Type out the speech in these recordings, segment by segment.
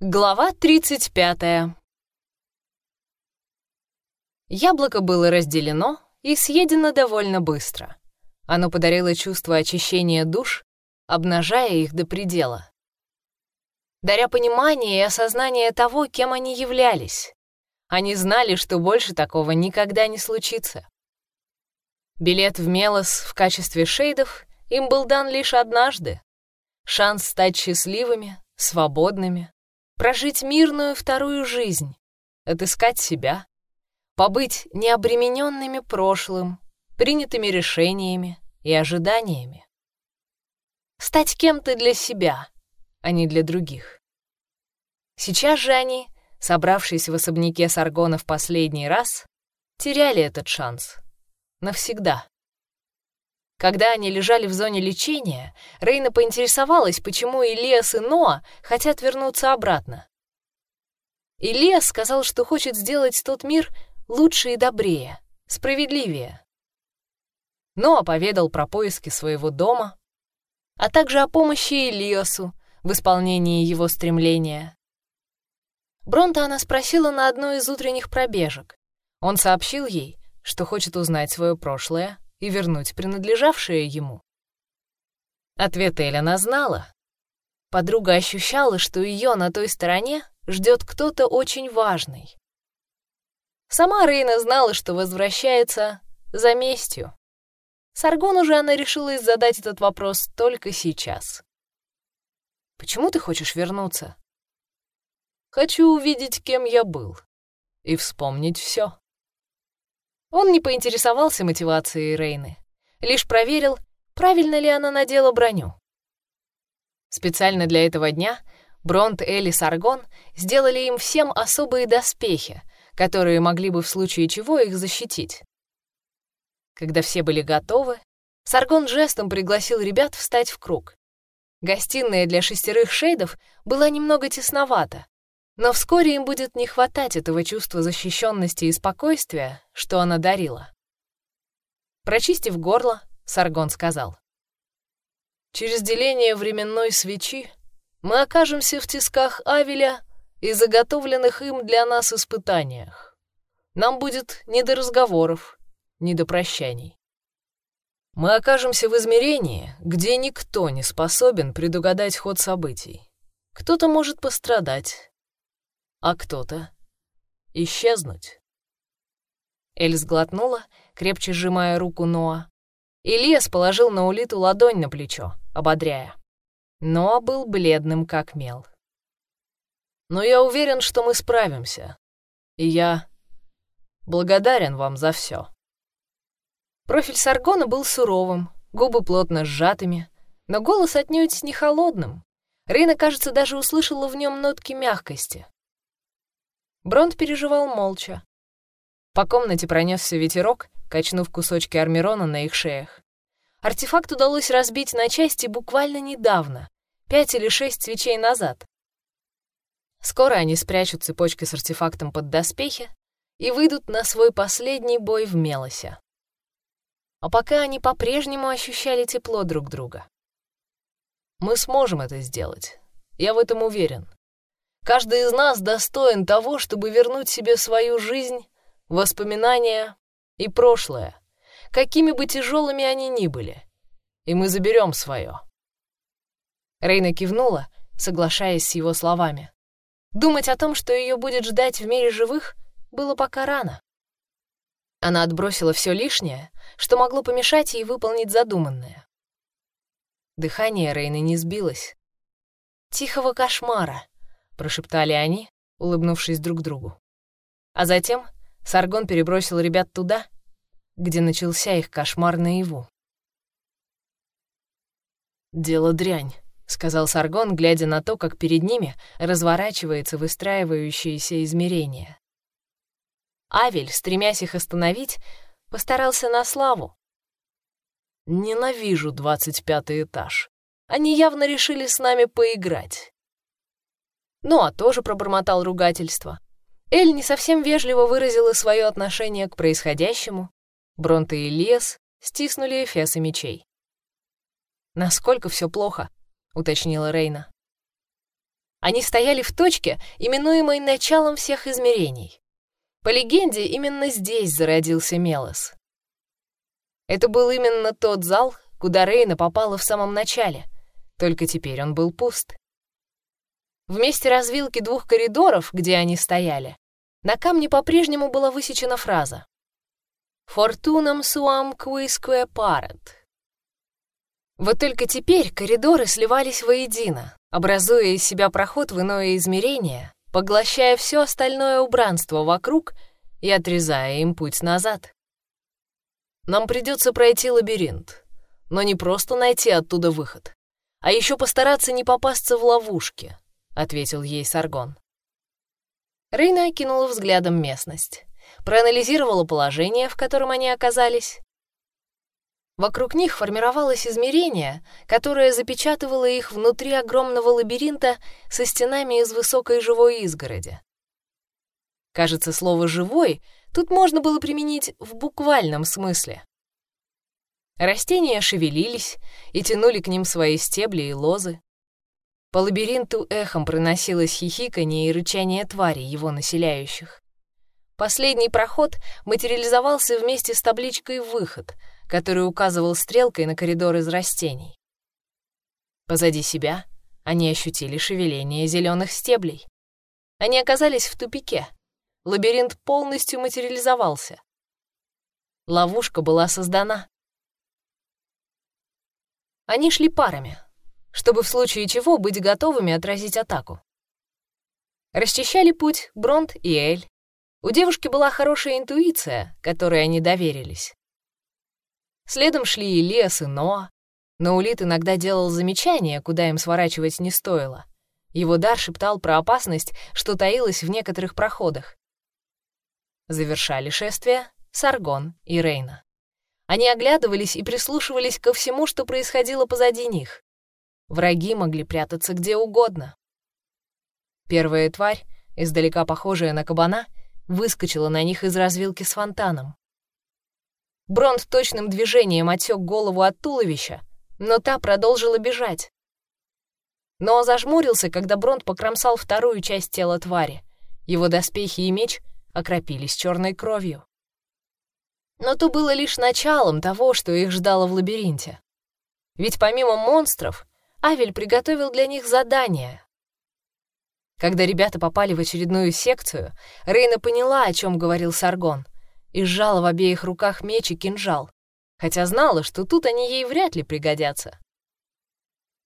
Глава 35. Яблоко было разделено и съедено довольно быстро. Оно подарило чувство очищения душ, обнажая их до предела. Даря понимание и осознание того, кем они являлись. Они знали, что больше такого никогда не случится. Билет в Мелос в качестве шейдов им был дан лишь однажды. Шанс стать счастливыми, свободными, прожить мирную вторую жизнь, отыскать себя, побыть необремененными прошлым, принятыми решениями и ожиданиями. Стать кем-то для себя, а не для других. Сейчас же они, собравшись в особняке Саргона в последний раз, теряли этот шанс. Навсегда. Когда они лежали в зоне лечения, Рейна поинтересовалась, почему Ильяс и Ноа хотят вернуться обратно. Ильяс сказал, что хочет сделать тот мир лучше и добрее, справедливее. Ноа поведал про поиски своего дома, а также о помощи Ильясу в исполнении его стремления. Бронта она спросила на одной из утренних пробежек. Он сообщил ей, что хочет узнать свое прошлое и вернуть принадлежавшее ему? Ответ Эль она знала. Подруга ощущала, что ее на той стороне ждет кто-то очень важный. Сама Рейна знала, что возвращается за местью. Саргону же она решилась задать этот вопрос только сейчас. «Почему ты хочешь вернуться?» «Хочу увидеть, кем я был, и вспомнить все. Он не поинтересовался мотивацией Рейны, лишь проверил, правильно ли она надела броню. Специально для этого дня Бронт, Элли, Саргон сделали им всем особые доспехи, которые могли бы в случае чего их защитить. Когда все были готовы, Саргон жестом пригласил ребят встать в круг. Гостиная для шестерых шейдов была немного тесновата, но вскоре им будет не хватать этого чувства защищенности и спокойствия, что она дарила. Прочистив горло, Саргон сказал. «Через деление временной свечи мы окажемся в тисках Авеля и заготовленных им для нас испытаниях. Нам будет не до разговоров, не до прощаний. Мы окажемся в измерении, где никто не способен предугадать ход событий. Кто-то может пострадать, а кто-то исчезнуть. Эль сглотнула, крепче сжимая руку Ноа. Ильяс положил на улиту ладонь на плечо, ободряя. Ноа был бледным, как мел. «Но я уверен, что мы справимся. И я благодарен вам за все. Профиль Саргона был суровым, губы плотно сжатыми, но голос отнюдь не холодным. Рейна, кажется, даже услышала в нем нотки мягкости. Бронт переживал молча. По комнате пронесся ветерок, качнув кусочки армирона на их шеях. Артефакт удалось разбить на части буквально недавно, пять или шесть свечей назад. Скоро они спрячут цепочки с артефактом под доспехи и выйдут на свой последний бой в Мелосе. А пока они по-прежнему ощущали тепло друг друга. «Мы сможем это сделать. Я в этом уверен», Каждый из нас достоин того, чтобы вернуть себе свою жизнь, воспоминания и прошлое, какими бы тяжелыми они ни были. И мы заберем свое. Рейна кивнула, соглашаясь с его словами. Думать о том, что ее будет ждать в мире живых, было пока рано. Она отбросила все лишнее, что могло помешать ей выполнить задуманное. Дыхание Рейны не сбилось. Тихого кошмара, прошептали они, улыбнувшись друг другу. А затем Саргон перебросил ребят туда, где начался их кошмар наяву. «Дело дрянь», — сказал Саргон, глядя на то, как перед ними разворачивается выстраивающееся измерение. Авель, стремясь их остановить, постарался на славу. «Ненавижу двадцать пятый этаж. Они явно решили с нами поиграть. Ну, а тоже пробормотал ругательство. Эль не совсем вежливо выразила свое отношение к происходящему. Бронте и Лес стиснули эфесы мечей. «Насколько все плохо?» — уточнила Рейна. Они стояли в точке, именуемой началом всех измерений. По легенде, именно здесь зародился Мелос. Это был именно тот зал, куда Рейна попала в самом начале, только теперь он был пуст. В месте развилки двух коридоров, где они стояли, на камне по-прежнему была высечена фраза «Fortunam suam quisque paret». Вот только теперь коридоры сливались воедино, образуя из себя проход в иное измерение, поглощая все остальное убранство вокруг и отрезая им путь назад. Нам придется пройти лабиринт, но не просто найти оттуда выход, а еще постараться не попасться в ловушки, ответил ей Саргон. Рейна окинула взглядом местность, проанализировала положение, в котором они оказались. Вокруг них формировалось измерение, которое запечатывало их внутри огромного лабиринта со стенами из высокой живой изгороди. Кажется, слово «живой» тут можно было применить в буквальном смысле. Растения шевелились и тянули к ним свои стебли и лозы. По лабиринту эхом проносилось хихиканье и рычание тварей, его населяющих. Последний проход материализовался вместе с табличкой «Выход», который указывал стрелкой на коридор из растений. Позади себя они ощутили шевеление зеленых стеблей. Они оказались в тупике, лабиринт полностью материализовался. Ловушка была создана. Они шли парами, чтобы в случае чего быть готовыми отразить атаку. Расчищали путь Бронт и Эль. У девушки была хорошая интуиция, которой они доверились. Следом шли и Лес, и Ноа. Но Улит иногда делал замечания, куда им сворачивать не стоило. Его дар шептал про опасность, что таилась в некоторых проходах. Завершали шествие Саргон и Рейна. Они оглядывались и прислушивались ко всему, что происходило позади них. Враги могли прятаться где угодно. Первая тварь, издалека похожая на кабана, выскочила на них из развилки с фонтаном. Бронт точным движением отсек голову от туловища, но та продолжила бежать. Но зажмурился, когда Бронт покромсал вторую часть тела твари. Его доспехи и меч окропились черной кровью. Но то было лишь началом того, что их ждало в лабиринте. Ведь помимо монстров, Авель приготовил для них задание. Когда ребята попали в очередную секцию, Рейна поняла, о чем говорил Саргон, и сжала в обеих руках меч и кинжал, хотя знала, что тут они ей вряд ли пригодятся.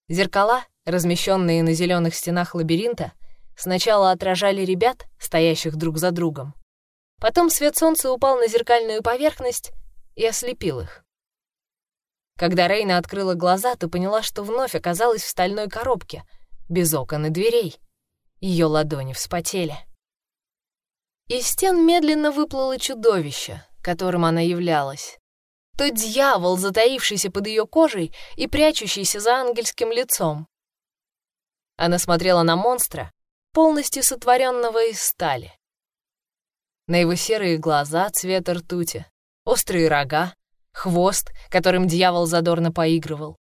Зеркала, размещенные на зеленых стенах лабиринта, сначала отражали ребят, стоящих друг за другом, Потом свет солнца упал на зеркальную поверхность и ослепил их. Когда Рейна открыла глаза, то поняла, что вновь оказалась в стальной коробке, без окон и дверей. Ее ладони вспотели. Из стен медленно выплыло чудовище, которым она являлась. То дьявол, затаившийся под ее кожей и прячущийся за ангельским лицом. Она смотрела на монстра, полностью сотворенного из стали. На его серые глаза цвета ртути, острые рога, хвост, которым дьявол задорно поигрывал.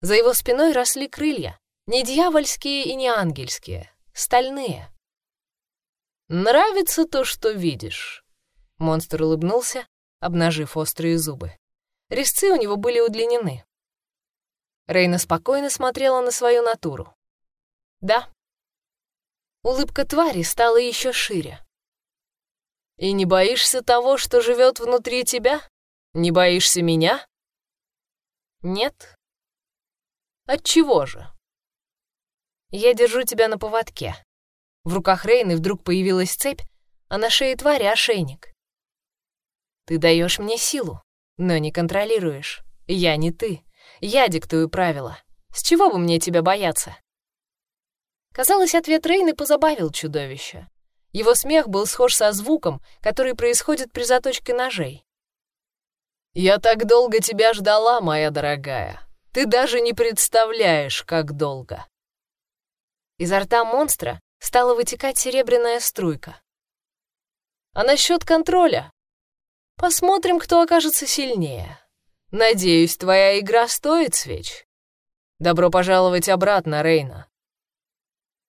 За его спиной росли крылья, не дьявольские и не ангельские, стальные. «Нравится то, что видишь?» Монстр улыбнулся, обнажив острые зубы. Резцы у него были удлинены. Рейна спокойно смотрела на свою натуру. «Да». Улыбка твари стала еще шире. И не боишься того, что живет внутри тебя? Не боишься меня? Нет. От чего же? Я держу тебя на поводке. В руках Рейны вдруг появилась цепь, а на шее твари ошейник. Ты даешь мне силу, но не контролируешь. Я не ты. Я диктую правила. С чего бы мне тебя бояться? Казалось, ответ Рейны позабавил чудовище. Его смех был схож со звуком, который происходит при заточке ножей. «Я так долго тебя ждала, моя дорогая. Ты даже не представляешь, как долго». Изо рта монстра стала вытекать серебряная струйка. «А насчет контроля? Посмотрим, кто окажется сильнее. Надеюсь, твоя игра стоит свеч. Добро пожаловать обратно, Рейна».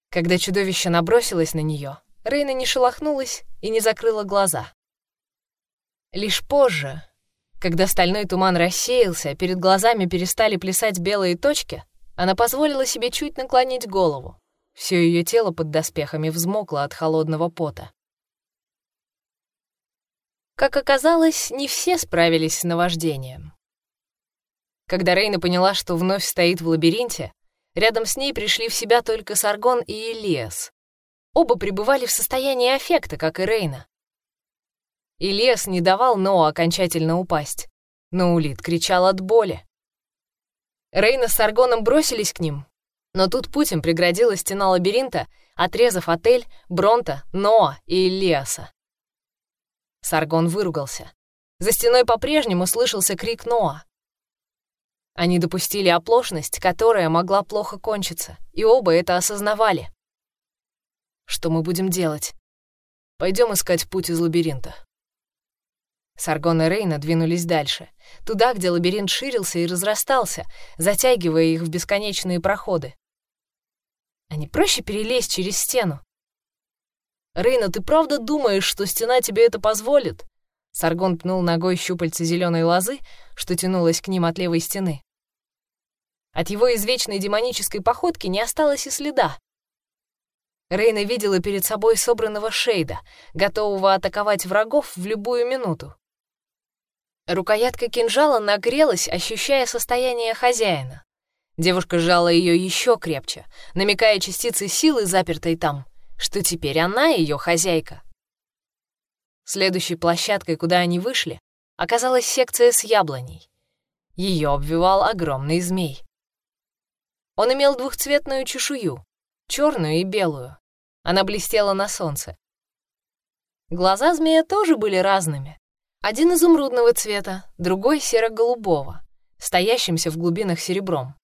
Когда чудовище набросилось на нее, Рейна не шелохнулась и не закрыла глаза. Лишь позже, когда стальной туман рассеялся, перед глазами перестали плясать белые точки, она позволила себе чуть наклонить голову. Все ее тело под доспехами взмокло от холодного пота. Как оказалось, не все справились с наваждением. Когда Рейна поняла, что вновь стоит в лабиринте, рядом с ней пришли в себя только Саргон и Элиас. Оба пребывали в состоянии аффекта, как и Рейна. Элиас не давал Ноа окончательно упасть, но Улит кричал от боли. Рейна с Саргоном бросились к ним, но тут Путин преградила стена лабиринта, отрезав отель, Бронта, Ноа и Элиаса. Саргон выругался. За стеной по-прежнему слышался крик Ноа. Они допустили оплошность, которая могла плохо кончиться, и оба это осознавали. Что мы будем делать? Пойдем искать путь из лабиринта. Саргон и Рейна двинулись дальше, туда, где лабиринт ширился и разрастался, затягивая их в бесконечные проходы. А не проще перелезть через стену? «Рейна, ты правда думаешь, что стена тебе это позволит?» Саргон пнул ногой щупальца зеленой лозы, что тянулось к ним от левой стены. От его извечной демонической походки не осталось и следа. Рейна видела перед собой собранного Шейда, готового атаковать врагов в любую минуту. Рукоятка кинжала нагрелась, ощущая состояние хозяина. Девушка сжала ее еще крепче, намекая частицы силы, запертой там, что теперь она ее хозяйка. Следующей площадкой, куда они вышли, оказалась секция с яблоней. Ее обвивал огромный змей. Он имел двухцветную чешую, черную и белую. Она блестела на солнце. Глаза змея тоже были разными. Один изумрудного цвета, другой серо-голубого, стоящимся в глубинах серебром.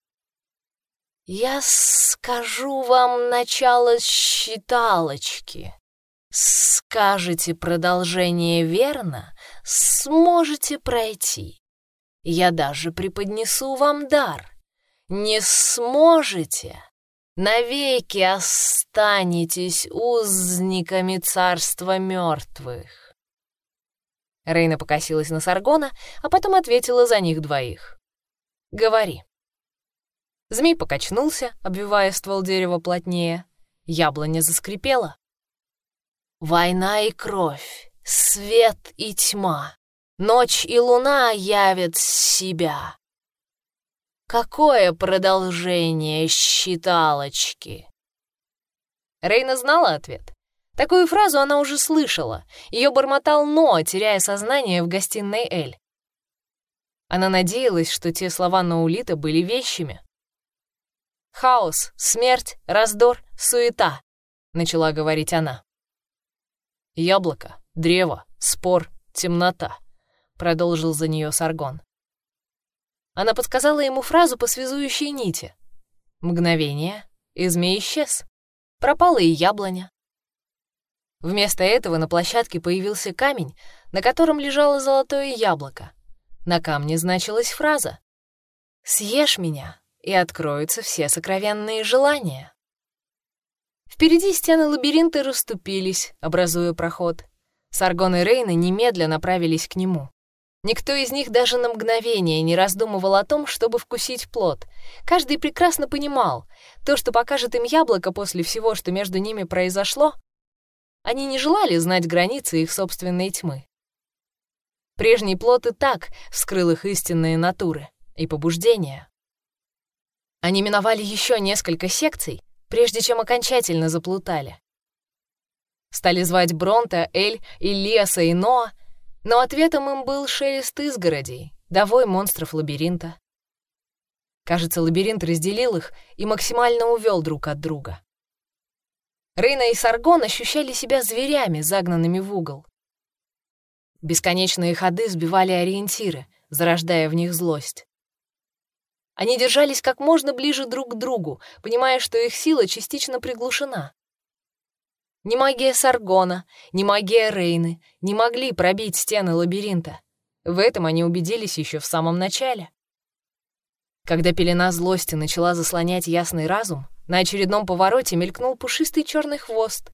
Я скажу вам начало считалочки. Скажете продолжение верно, сможете пройти. Я даже преподнесу вам дар. Не сможете, навеки останетесь узниками царства мертвых. Рейна покосилась на Саргона, а потом ответила за них двоих. «Говори». Змей покачнулся, обвивая ствол дерева плотнее. Яблоня заскрипела. «Война и кровь, свет и тьма, ночь и луна явят себя. Какое продолжение считалочки?» Рейна знала ответ. Такую фразу она уже слышала. Ее бормотал Ноа, теряя сознание в гостиной Эль. Она надеялась, что те слова Наулита были вещами. Хаос, смерть, раздор, суета», — начала говорить она. «Яблоко, древо, спор, темнота», — продолжил за нее Саргон. Она подсказала ему фразу по связующей нити. Мгновение, и змей исчез. Пропала и яблоня. Вместо этого на площадке появился камень, на котором лежало золотое яблоко. На камне значилась фраза «Съешь меня, и откроются все сокровенные желания. Впереди стены лабиринта расступились, образуя проход. Саргон и Рейна немедленно направились к нему. Никто из них даже на мгновение не раздумывал о том, чтобы вкусить плод. Каждый прекрасно понимал, то, что покажет им яблоко после всего, что между ними произошло, они не желали знать границы их собственной тьмы. Прежний плод и так вскрыл их истинные натуры и побуждения. Они миновали еще несколько секций, прежде чем окончательно заплутали. Стали звать Бронта, Эль, Ильеса и Ноа, но ответом им был шелест изгородей, довой монстров лабиринта. Кажется, лабиринт разделил их и максимально увел друг от друга. Рейна и Саргон ощущали себя зверями, загнанными в угол. Бесконечные ходы сбивали ориентиры, зарождая в них злость. Они держались как можно ближе друг к другу, понимая, что их сила частично приглушена. Ни магия Саргона, ни магия Рейны не могли пробить стены лабиринта. В этом они убедились еще в самом начале. Когда пелена злости начала заслонять ясный разум, на очередном повороте мелькнул пушистый черный хвост.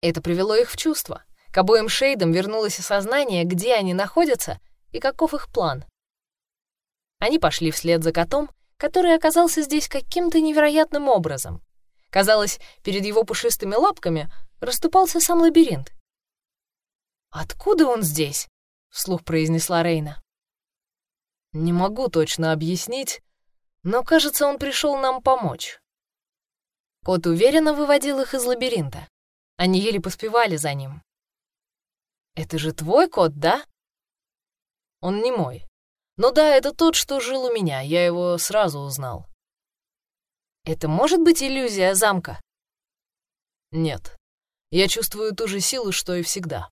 Это привело их в чувство. К обоим шейдам вернулось осознание, где они находятся и каков их план. Они пошли вслед за котом, который оказался здесь каким-то невероятным образом. Казалось, перед его пушистыми лапками расступался сам лабиринт. «Откуда он здесь?» — вслух произнесла Рейна. «Не могу точно объяснить, но, кажется, он пришел нам помочь». Кот уверенно выводил их из лабиринта. Они еле поспевали за ним. «Это же твой кот, да?» «Он не мой. Ну да, это тот, что жил у меня, я его сразу узнал». «Это может быть иллюзия замка?» «Нет. Я чувствую ту же силу, что и всегда».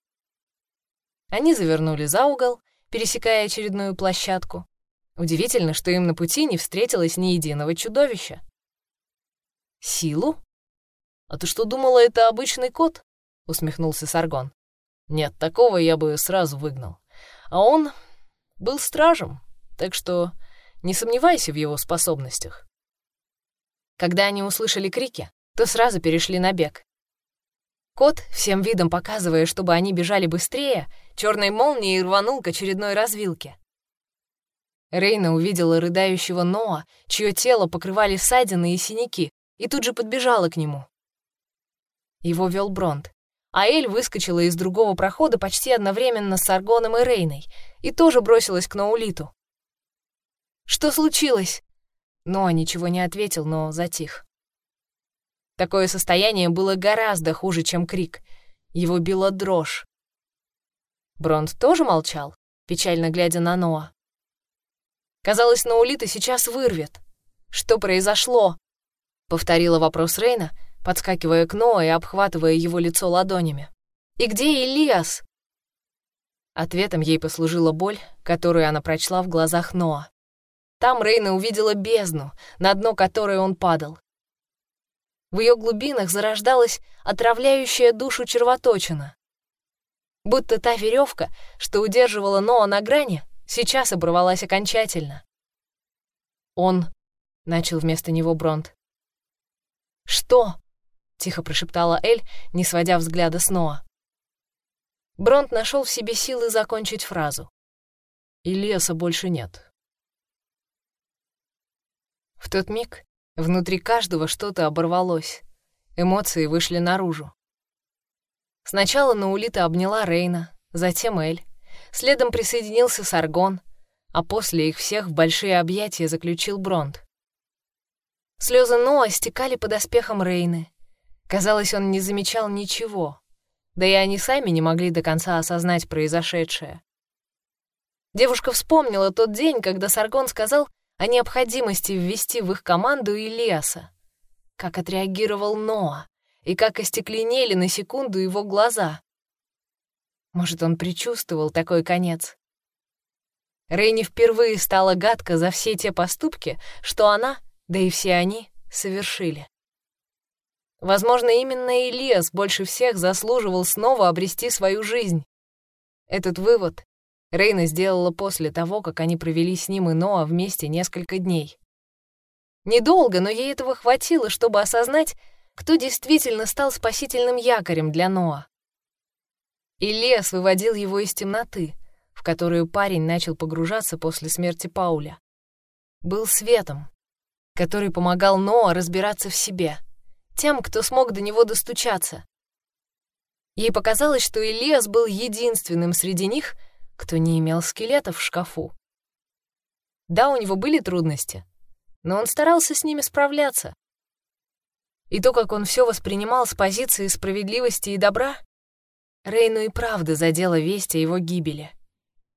Они завернули за угол, пересекая очередную площадку. Удивительно, что им на пути не встретилось ни единого чудовища. «Силу? А ты что, думала, это обычный кот?» — усмехнулся Саргон. «Нет, такого я бы сразу выгнал. А он был стражем, так что не сомневайся в его способностях». Когда они услышали крики, то сразу перешли на бег. Кот, всем видом показывая, чтобы они бежали быстрее, черной молнией рванул к очередной развилке. Рейна увидела рыдающего Ноа, чье тело покрывали ссадины и синяки, и тут же подбежала к нему. Его вел Бронт, а Эль выскочила из другого прохода почти одновременно с Аргоном и Рейной и тоже бросилась к Ноулиту. «Что случилось?» Ноа ничего не ответил, но затих. Такое состояние было гораздо хуже, чем крик. Его била дрожь. Бронт тоже молчал, печально глядя на Ноа. Казалось, Ноулита сейчас вырвет. Что произошло? Повторила вопрос Рейна, подскакивая к Ноа и обхватывая его лицо ладонями. «И где Илиас?» Ответом ей послужила боль, которую она прочла в глазах Ноа. Там Рейна увидела бездну, на дно которой он падал. В ее глубинах зарождалась отравляющая душу червоточина. Будто та веревка, что удерживала Ноа на грани, сейчас оборвалась окончательно. «Он...» — начал вместо него Бронт. «Что?» — тихо прошептала Эль, не сводя взгляда с Ноа. Бронт нашел в себе силы закончить фразу. «И леса больше нет». В тот миг Внутри каждого что-то оборвалось. Эмоции вышли наружу. Сначала Наулита обняла Рейна, затем Эль. Следом присоединился Саргон, а после их всех в большие объятия заключил Бронт. Слезы Ноа стекали под оспехом Рейны. Казалось, он не замечал ничего. Да и они сами не могли до конца осознать произошедшее. Девушка вспомнила тот день, когда Саргон сказал, о необходимости ввести в их команду Илиаса. Как отреагировал Ноа, и как остекленели на секунду его глаза. Может, он предчувствовал такой конец. Рейни впервые стала гадко за все те поступки, что она, да и все они, совершили. Возможно, именно Илиас больше всех заслуживал снова обрести свою жизнь. Этот вывод Рейна сделала после того, как они провели с ним и Ноа вместе несколько дней. Недолго, но ей этого хватило, чтобы осознать, кто действительно стал спасительным якорем для Ноа. И лес выводил его из темноты, в которую парень начал погружаться после смерти Пауля. Был светом, который помогал Ноа разбираться в себе, тем, кто смог до него достучаться. Ей показалось, что Илиас был единственным среди них, кто не имел скелетов в шкафу. Да, у него были трудности, но он старался с ними справляться. И то, как он все воспринимал с позиции справедливости и добра, Рейну и правда задела весть о его гибели.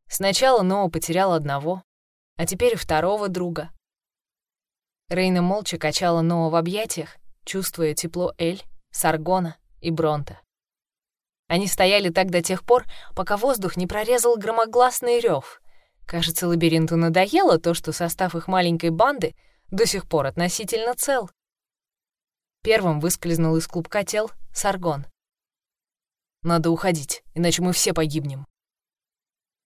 Сначала Ноа потерял одного, а теперь второго друга. Рейна молча качала Ноа в объятиях, чувствуя тепло Эль, Саргона и Бронта. Они стояли так до тех пор, пока воздух не прорезал громогласный рев. Кажется, лабиринту надоело то, что состав их маленькой банды до сих пор относительно цел. Первым выскользнул из клубка тел Саргон. «Надо уходить, иначе мы все погибнем».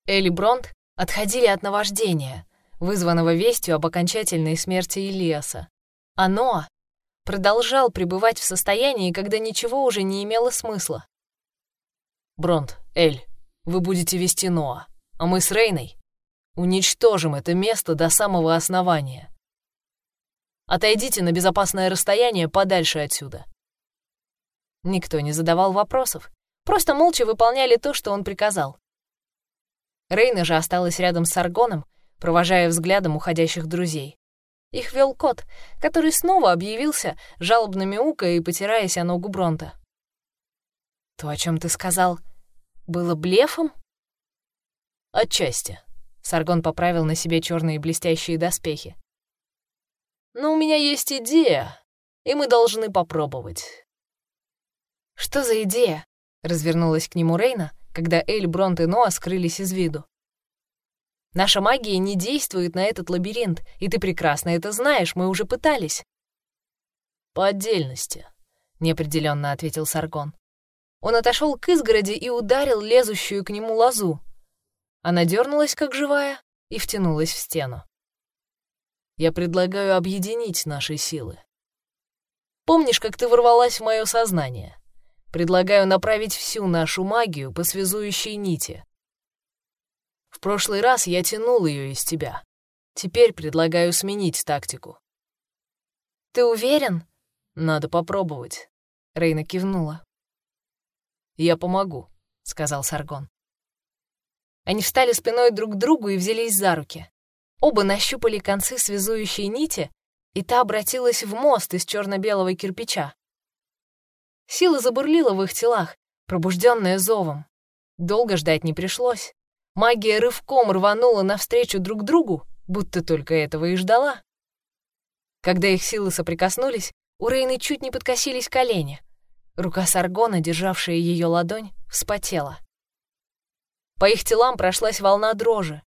Элли Бронт отходили от наваждения, вызванного вестью об окончательной смерти Илиаса. А Ноа продолжал пребывать в состоянии, когда ничего уже не имело смысла. «Бронт, Эль, вы будете вести Ноа, а мы с Рейной уничтожим это место до самого основания. Отойдите на безопасное расстояние подальше отсюда». Никто не задавал вопросов, просто молча выполняли то, что он приказал. Рейна же осталась рядом с Аргоном, провожая взглядом уходящих друзей. Их вел кот, который снова объявился, жалобно мяукая и потираясь о ногу Бронта. «То, о чем ты сказал, было блефом?» «Отчасти», — Саргон поправил на себе черные блестящие доспехи. «Но у меня есть идея, и мы должны попробовать». «Что за идея?» — развернулась к нему Рейна, когда Эль, Бронт и Ноа скрылись из виду. Наша магия не действует на этот лабиринт, и ты прекрасно это знаешь, мы уже пытались». «По отдельности», — неопределенно ответил Саргон. Он отошел к изгороди и ударил лезущую к нему лозу. Она дернулась, как живая, и втянулась в стену. «Я предлагаю объединить наши силы. Помнишь, как ты ворвалась в мое сознание? Предлагаю направить всю нашу магию по связующей нити. В прошлый раз я тянул ее из тебя. Теперь предлагаю сменить тактику. Ты уверен? Надо попробовать. Рейна кивнула. Я помогу, сказал Саргон. Они встали спиной друг к другу и взялись за руки. Оба нащупали концы связующей нити, и та обратилась в мост из черно-белого кирпича. Сила забурлила в их телах, пробужденная зовом. Долго ждать не пришлось. Магия рывком рванула навстречу друг другу, будто только этого и ждала. Когда их силы соприкоснулись, у Рейны чуть не подкосились колени. Рука Саргона, державшая ее ладонь, вспотела. По их телам прошлась волна дрожи.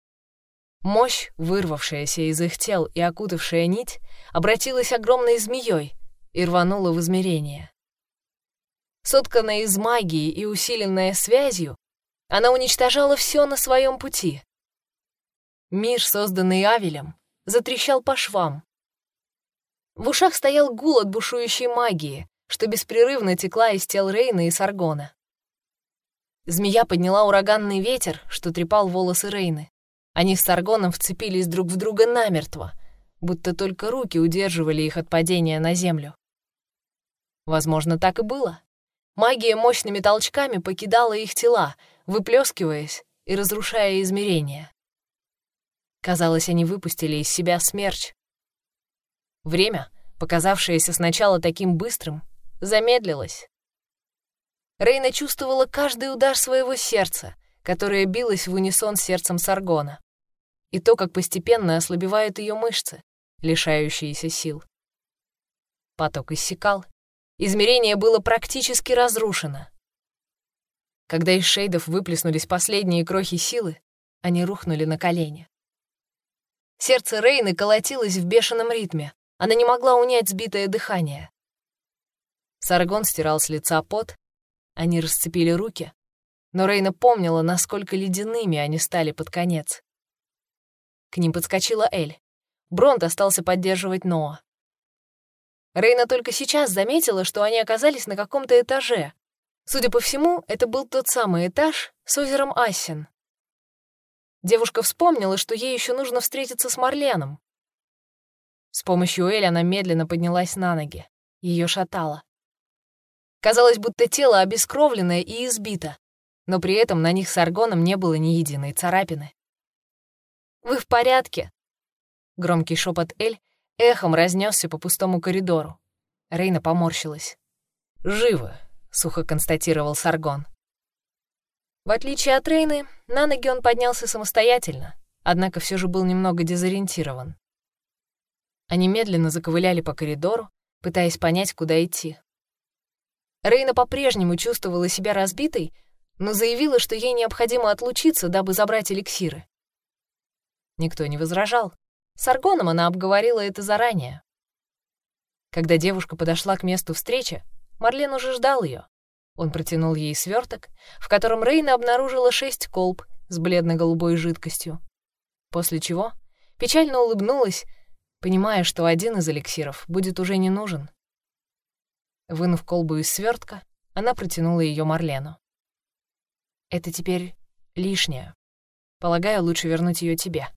Мощь, вырвавшаяся из их тел и окутавшая нить, обратилась огромной змеей и рванула в измерение. Сотканная из магии и усиленная связью, она уничтожала все на своем пути. Мир, созданный Авелем, затрещал по швам. В ушах стоял гул от бушующей магии, что беспрерывно текла из тел Рейна и Саргона. Змея подняла ураганный ветер, что трепал волосы Рейны. Они с Саргоном вцепились друг в друга намертво, будто только руки удерживали их от падения на землю. Возможно, так и было. Магия мощными толчками покидала их тела, выплескиваясь и разрушая измерения. Казалось, они выпустили из себя смерч. Время, показавшееся сначала таким быстрым, замедлилось. Рейна чувствовала каждый удар своего сердца, которое билось в унисон сердцем Саргона, и то, как постепенно ослабевают ее мышцы, лишающиеся сил. Поток иссякал. Измерение было практически разрушено. Когда из шейдов выплеснулись последние крохи силы, они рухнули на колени. Сердце Рейны колотилось в бешеном ритме. Она не могла унять сбитое дыхание. Саргон стирал с лица пот, они расцепили руки, но Рейна помнила, насколько ледяными они стали под конец. К ним подскочила Эль. Бронт остался поддерживать Ноа. Рейна только сейчас заметила, что они оказались на каком-то этаже, Судя по всему, это был тот самый этаж с озером Ассин. Девушка вспомнила, что ей еще нужно встретиться с Марленом. С помощью Эль она медленно поднялась на ноги. Ее шатало. Казалось, будто тело обескровленное и избито, но при этом на них с Аргоном не было ни единой царапины. «Вы в порядке?» Громкий шепот Эль эхом разнесся по пустому коридору. Рейна поморщилась. «Живо!» сухо констатировал Саргон. В отличие от Рейны, на ноги он поднялся самостоятельно, однако все же был немного дезориентирован. Они медленно заковыляли по коридору, пытаясь понять, куда идти. Рейна по-прежнему чувствовала себя разбитой, но заявила, что ей необходимо отлучиться, дабы забрать эликсиры. Никто не возражал. С Аргоном она обговорила это заранее. Когда девушка подошла к месту встречи, Марлен уже ждал ее. Он протянул ей сверток, в котором Рейна обнаружила шесть колб с бледно-голубой жидкостью. После чего печально улыбнулась, понимая, что один из эликсиров будет уже не нужен. Вынув колбу из свертка, она протянула ее Марлену. «Это теперь лишнее. Полагаю, лучше вернуть ее тебе.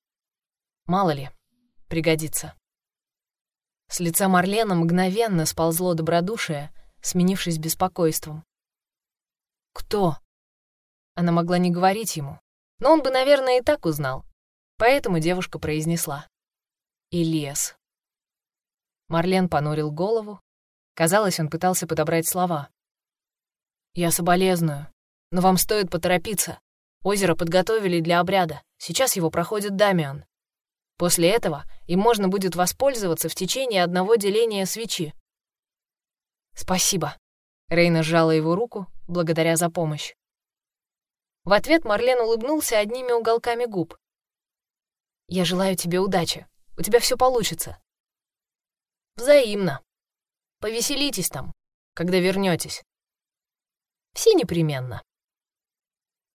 Мало ли, пригодится». С лица Марлена мгновенно сползло добродушие, сменившись беспокойством. «Кто?» Она могла не говорить ему, но он бы, наверное, и так узнал. Поэтому девушка произнесла. «Ильес». Марлен понурил голову. Казалось, он пытался подобрать слова. «Я соболезную, но вам стоит поторопиться. Озеро подготовили для обряда. Сейчас его проходит Дамиан. После этого им можно будет воспользоваться в течение одного деления свечи. «Спасибо». Рейна сжала его руку, благодаря за помощь. В ответ Марлен улыбнулся одними уголками губ. «Я желаю тебе удачи. У тебя все получится». «Взаимно. Повеселитесь там, когда вернетесь. Все непременно».